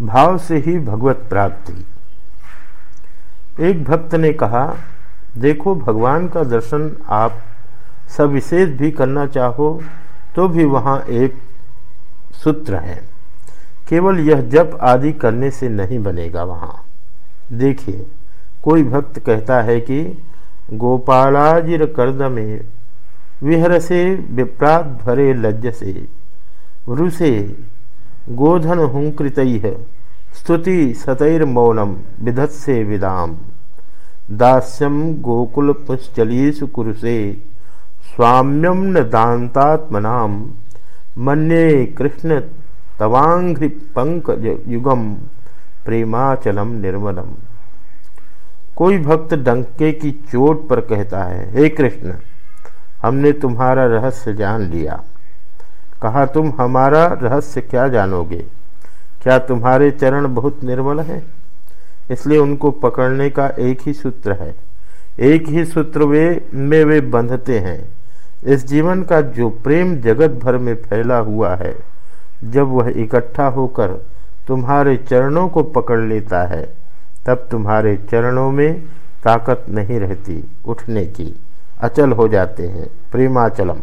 भाव से ही भगवत प्राप्ति। एक भक्त ने कहा, देखो, भगवान का दर्शन आप सविशेष भी करना चाहो तो भी वहाँ एक सूत्र है। केवल यह जप आदि करने से नहीं बनेगा वहाँ। देखिए, कोई भक्त कहता है कि गोपालाजिर कर्द में विहर से विप्रात भरे लज्ज से वृषे गोधन हुंकृत स्तुति सतैर्मौनम विधत्से विदाम। दास्यम गोकुल पुश्चलीसु कुरुसे स्वाम्यम न दातात्मनाम मन्ये कृष्ण तवांघ्रि पंकज युगम प्रेमाचलम निर्मलम। कोई भक्त डंके की चोट पर कहता है, हे कृष्ण, हमने तुम्हारा रहस्य जान लिया। कहा, तुम हमारा रहस्य क्या जानोगे? क्या तुम्हारे चरण बहुत निर्मल हैं? इसलिए उनको पकड़ने का एक ही सूत्र है। एक ही सूत्र वे, में वे बंधते हैं। इस जीवन का जो प्रेम जगत भर में फैला हुआ है, जब वह इकट्ठा होकर तुम्हारे चरणों को पकड़ लेता है, तब तुम्हारे चरणों में ताकत नहीं रहती, उठने की अचल हो जाते हैं। प्रेमाचलम।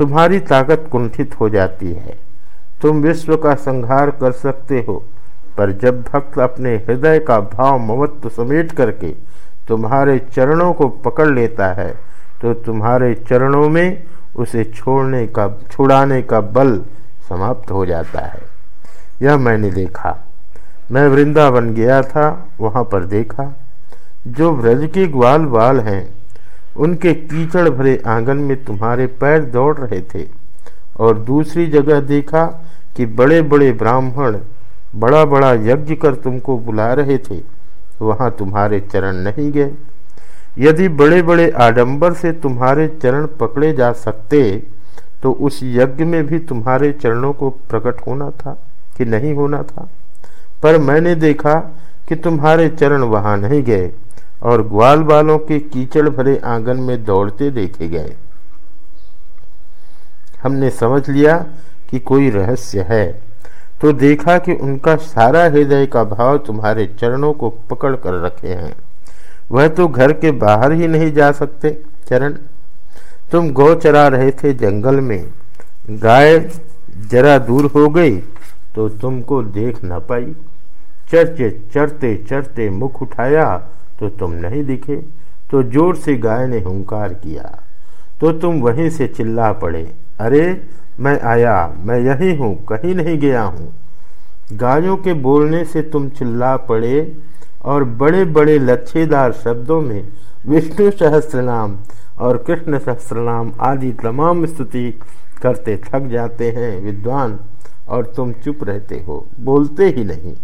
तुम्हारी ताकत कुंठित हो जाती है। तुम विश्व का संहार कर सकते हो, पर जब भक्त अपने हृदय का भाव ममत्व समेट करके तुम्हारे चरणों को पकड़ लेता है तो तुम्हारे चरणों में उसे छोड़ने का, छुड़ाने का बल समाप्त हो जाता है। यह मैंने देखा। मैं वृंदावन गया था, वहाँ पर देखा। जो व्रज के ग्वाल बाल हैं उनके कीचड़ भरे आँगन में तुम्हारे पैर दौड़ रहे थे। और दूसरी जगह देखा कि बड़े बड़े ब्राह्मण बड़ा बड़ा यज्ञ कर तुमको बुला रहे थे। वहाँ तुम्हारे चरण नहीं गए। यदि बड़े बड़े आडंबर से तुम्हारे चरण पकड़े जा सकते तो उस यज्ञ में भी तुम्हारे चरणों को प्रकट होना था कि नहीं होना था। पर मैंने देखा कि तुम्हारे चरण वहाँ नहीं गए। और ग्वाल बालों के कीचड़ भरे आँगन में दौड़ते देखे गए। हमने समझ लिया कि कोई रहस्य है तो देखा कि उनका सारा हृदय का भाव तुम्हारे चरणों को पकड़ कर रखे हैं। वह तो घर के बाहर ही नहीं जा सकते, चरण। तुम गौ चरा रहे थे जंगल में। गाय जरा दूर हो गई तो तुमको देख न पाई। चर्चे, चरते चरते मुख उठाया तो तुम नहीं दिखे तो ज़ोर से गाय ने हुंकार किया। तो तुम वहीं से चिल्ला पड़े, अरे, मैं आया, मैं यही हूँ, कहीं नहीं गया हूँ। गायों के बोलने से तुम चिल्ला पड़े और बड़े बड़े लच्छेदार शब्दों में विष्णु सहस्त्र नाम और कृष्ण सहस्त्र नाम आदि तमाम स्तुति करते थक जाते हैं, विद्वान, और तुम चुप रहते हो, बोलते ही नहीं।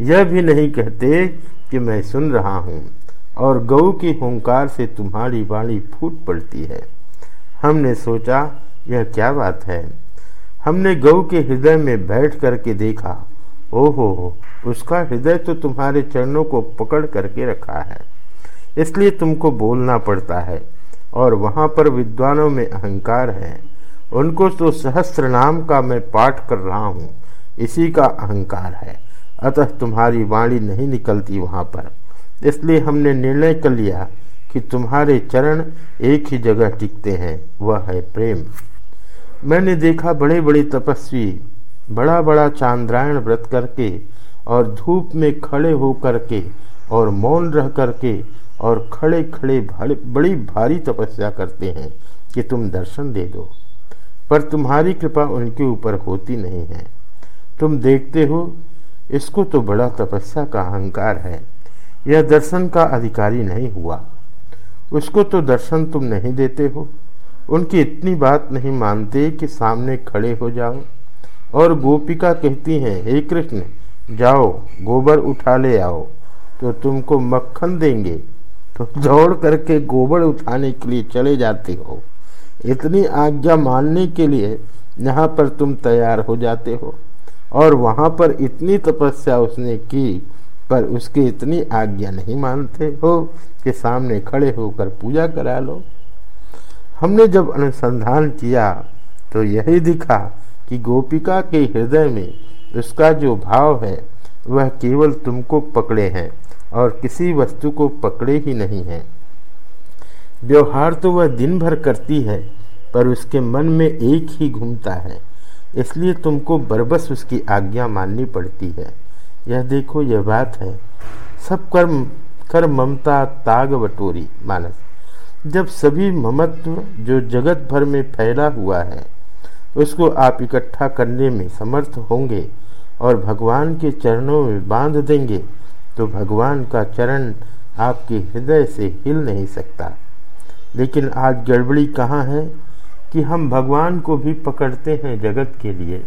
यह भी नहीं कहते कि मैं सुन रहा हूँ। और गऊ की हुंकार से तुम्हारी वाणी फूट पड़ती है। हमने सोचा, यह क्या बात है? हमने गऊ के हृदय में बैठ करके देखा, ओहो, उसका हृदय तो तुम्हारे चरणों को पकड़ करके रखा है। इसलिए तुमको बोलना पड़ता है, और वहाँ पर विद्वानों में अहंकार है। उनको तो सहस्त्र नाम का मैं पाठ कर रहा हूँ, इसी का अहंकार है। अतः तुम्हारी वाणी नहीं निकलती वहाँ पर। इसलिए हमने निर्णय कर लिया कि तुम्हारे चरण एक ही जगह टिकते हैं, वह है प्रेम। मैंने देखा बड़े बड़े तपस्वी बड़ा बड़ा चांद्रायण व्रत करके और धूप में खड़े हो करके और मौन रह करके और खड़े खड़े बड़ी भारी तपस्या करते हैं कि तुम दर्शन दे दो। पर तुम्हारी कृपा उनके ऊपर होती नहीं है। तुम देखते हो, इसको तो बड़ा तपस्या का अहंकार है। यह दर्शन का अधिकारी नहीं हुआ। उसको तो दर्शन तुम नहीं देते हो। उनकी इतनी बात नहीं मानते कि सामने खड़े हो जाओ। और गोपिका कहती हैं, हे कृष्ण, जाओ, गोबर उठा ले आओ। तो तुमको मक्खन देंगे। तो दौड़ करके गोबर उठाने के लिए चले जाते हो। इतनी आज्ञा मानने के लिए यहाँ पर तुम तैयार हो जाते हो। और वहाँ पर इतनी तपस्या उसने की पर उसकी इतनी आज्ञा नहीं मानते हो कि सामने खड़े होकर पूजा करा लो। हमने जब अनुसंधान किया तो यही दिखा कि गोपिका के हृदय में उसका जो भाव है, वह केवल तुमको पकड़े हैं और किसी वस्तु को पकड़े ही नहीं है। व्यवहार तो वह दिन भर करती है, पर उसके मन में एक ही घूमता है, इसलिए तुमको बरबस उसकी आज्ञा माननी पड़ती है। यह देखो, यह बात है। सब कर्म कर ममता, ताग बटोरी, मानस। जब सभी ममत्व जो जगत भर में फैला हुआ है, उसको आप इकट्ठा करने में समर्थ होंगे और भगवान के चरणों में बाँध देंगे तो भगवान का चरण आपके हृदय से हिल नहीं सकता। लेकिन आज गड़बड़ी कहाँ है कि हम भगवान को भी पकड़ते हैं जगत के लिए?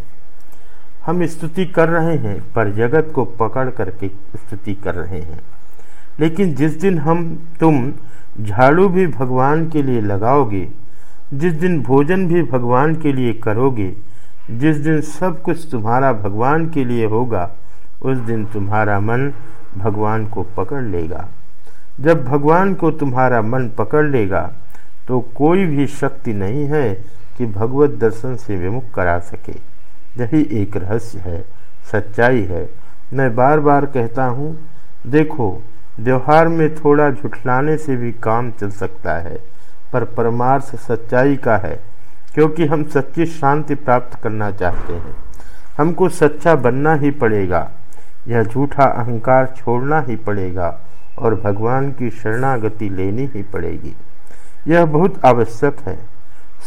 हम स्तुति कर रहे हैं, पर जगत को पकड़ करके स्तुति कर रहे हैं। लेकिन जिस दिन हम, तुम, झाड़ू भी भगवान के लिए लगाओगे, जिस दिन भोजन भी भगवान के लिए करोगे, जिस दिन सब कुछ तुम्हारा भगवान के लिए होगा, उस दिन तुम्हारा मन भगवान को पकड़ लेगा। जब भगवान को तुम्हारा मन पकड़ लेगा तो कोई भी शक्ति नहीं है कि भगवत दर्शन से विमुख करा सके। यही एक रहस्य है, सच्चाई है। मैं बार बार कहता हूँ, देखो व्यवहार में थोड़ा झुठलाने से भी काम चल सकता है, पर परमार्थ सच्चाई का है, क्योंकि हम सच्ची शांति प्राप्त करना चाहते हैं। हमको सच्चा बनना ही पड़ेगा यह झूठा अहंकार छोड़ना ही पड़ेगा, और भगवान की शरणागति लेनी ही पड़ेगी। यह बहुत आवश्यक है।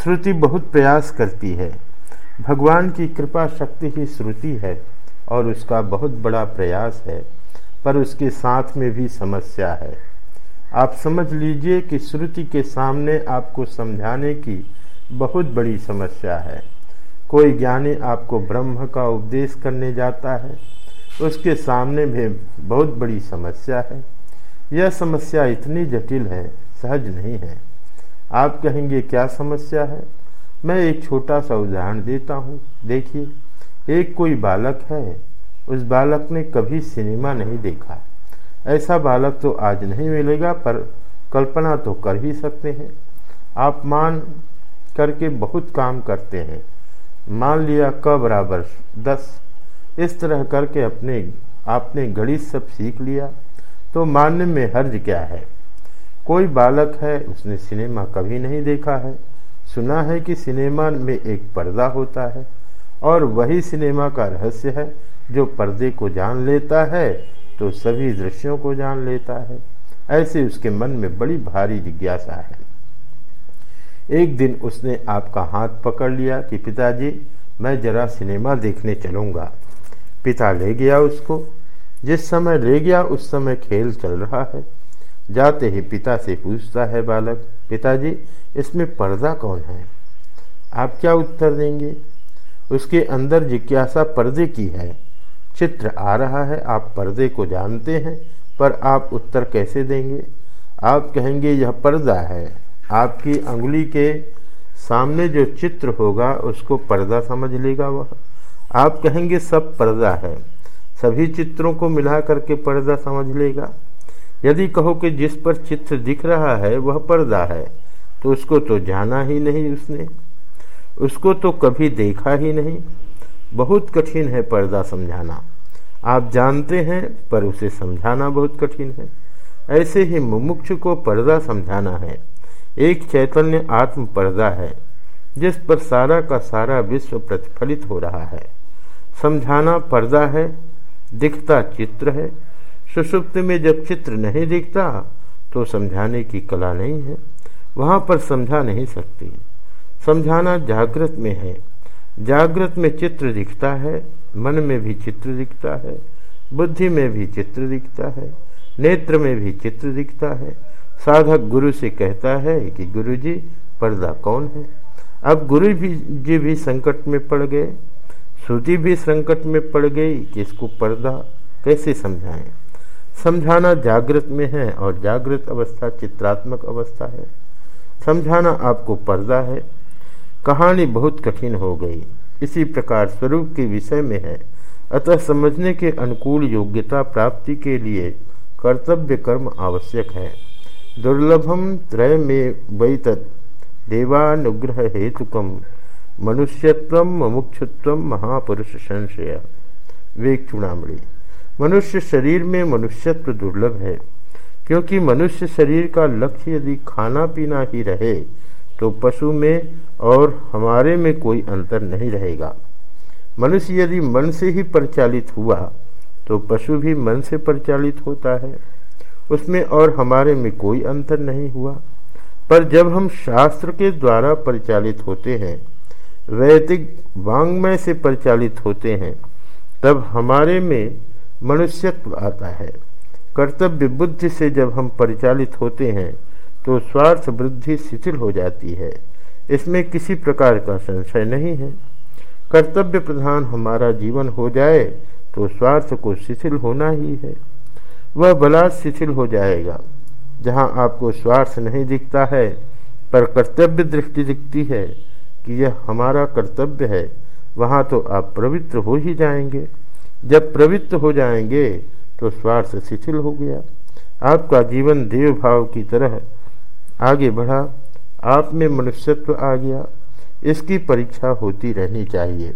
श्रुति बहुत प्रयास करती है। भगवान की कृपा शक्ति ही श्रुति है और उसका बहुत बड़ा प्रयास है, पर उसके साथ में भी समस्या है। आप समझ लीजिए कि श्रुति के सामने आपको समझाने की बहुत बड़ी समस्या है। कोई ज्ञानी आपको ब्रह्म का उपदेश करने जाता है, उसके सामने भी बहुत बड़ी समस्या है। यह समस्या इतनी जटिल है, सहज नहीं है। आप कहेंगे, क्या समस्या है? मैं एक छोटा सा उदाहरण देता हूँ। देखिए, एक कोई बालक है, उस बालक ने कभी सिनेमा नहीं देखा। ऐसा बालक तो आज नहीं मिलेगा, पर कल्पना तो कर ही सकते हैं। आप मान करके बहुत काम करते हैं। मान लिया क बराबर दस। इस तरह करके अपने, आपने गणित सब सीख लिया। तो मानने में हर्ज क्या है? कोई बालक है, उसने सिनेमा कभी नहीं देखा है। सुना है कि सिनेमा में एक पर्दा होता है और वही सिनेमा का रहस्य है, जो पर्दे को जान लेता है तो सभी दृश्यों को जान लेता है। ऐसे उसके मन में बड़ी भारी जिज्ञासा है। एक दिन उसने आपका हाथ पकड़ लिया कि पिताजी, मैं जरा सिनेमा देखने चलूँगा। पिता ले गया उसको। जिस समय ले गया, उस समय खेल चल रहा है। जाते ही पिता से पूछता है बालक, पिताजी इसमें पर्दा कौन है? आप क्या उत्तर देंगे? उसके अंदर जिज्ञासा पर्दे की है। चित्र आ रहा है, आप पर्दे को जानते हैं, पर आप उत्तर कैसे देंगे? आप कहेंगे, यह पर्दा है। आपकी अंगुली के सामने जो चित्र होगा, उसको पर्दा समझ लेगा वह। आप कहेंगे, सब पर्दा है। सभी चित्रों को मिला करके पर्दा समझ लेगा। यदि कहो कि जिस पर चित्र दिख रहा है, वह पर्दा है। तो उसको तो जाना ही नहीं उसने। उसको तो कभी देखा ही नहीं। बहुत कठिन है पर्दा समझाना। आप जानते हैं, पर उसे समझाना बहुत कठिन है। ऐसे ही मुमुक्ष को पर्दा समझाना है। एक चैतन्य आत्म पर्दा है, जिस पर सारा का सारा विश्व प्रतिफलित हो रहा है। समझाना पर्दा है, दिखता चित्र है। सुषुप्त में जब चित्र नहीं दिखता तो समझाने की कला नहीं है। वहाँ पर समझा नहीं सकती। समझाना जागृत में है। जागृत में चित्र दिखता है, मन में भी चित्र दिखता है, बुद्धि में भी चित्र दिखता है, नेत्र में भी चित्र दिखता है। साधक गुरु से कहता है कि गुरु जी पर्दा कौन है? अब गुरु भी जी भी संकट में पड़ गए, श्रुति भी संकट में पड़ गई कि इसको पर्दा कैसे समझाएँ? समझाना जागृत में है और जागृत अवस्था चित्रात्मक अवस्था है। समझाना आपको पर्दा है। कहानी बहुत कठिन हो गई। इसी प्रकार स्वरूप के विषय में है। अतः समझने के अनुकूल योग्यता प्राप्ति के लिए कर्तव्य कर्म आवश्यक है। दुर्लभम त्रय में वैत देवानुग्रह हेतुकम। मनुष्यत्व मुमुक्षुत्व महापुरुष संशय वेग चूड़ामणि। मनुष्य शरीर में मनुष्यत्व दुर्लभ है। क्योंकि मनुष्य शरीर का लक्ष्य यदि खाना पीना ही रहे तो पशु में और हमारे में कोई अंतर नहीं रहेगा। मनुष्य यदि मन से ही परिचालित हुआ तो पशु भी मन से परिचालित होता है। उसमें और हमारे में कोई अंतर नहीं हुआ। पर जब हम शास्त्र के द्वारा परिचालित होते हैं, वैदिक वांग्मय से परिचालित होते हैं, तब हमारे में मनुष्यत्व आता है। कर्तव्य बुद्धि से जब हम परिचालित होते हैं तो स्वार्थ वृद्धि शिथिल हो जाती है। इसमें किसी प्रकार का संशय नहीं है। कर्तव्य प्रधान हमारा जीवन हो जाए तो स्वार्थ को शिथिल होना ही है। वह बला शिथिल हो जाएगा। जहाँ आपको स्वार्थ नहीं दिखता है, पर कर्तव्य दृष्टि दिखती है कि यह हमारा कर्तव्य है, वहाँ तो आप पवित्र हो ही जाएँगे। जब प्रवृत्त हो जाएँगे तो स्वार्थ शिथिल हो गया। आपका जीवन देव भाव की तरह आगे बढ़ा। आप में मनुष्यत्व आ गया। इसकी परीक्षा होती रहनी चाहिए।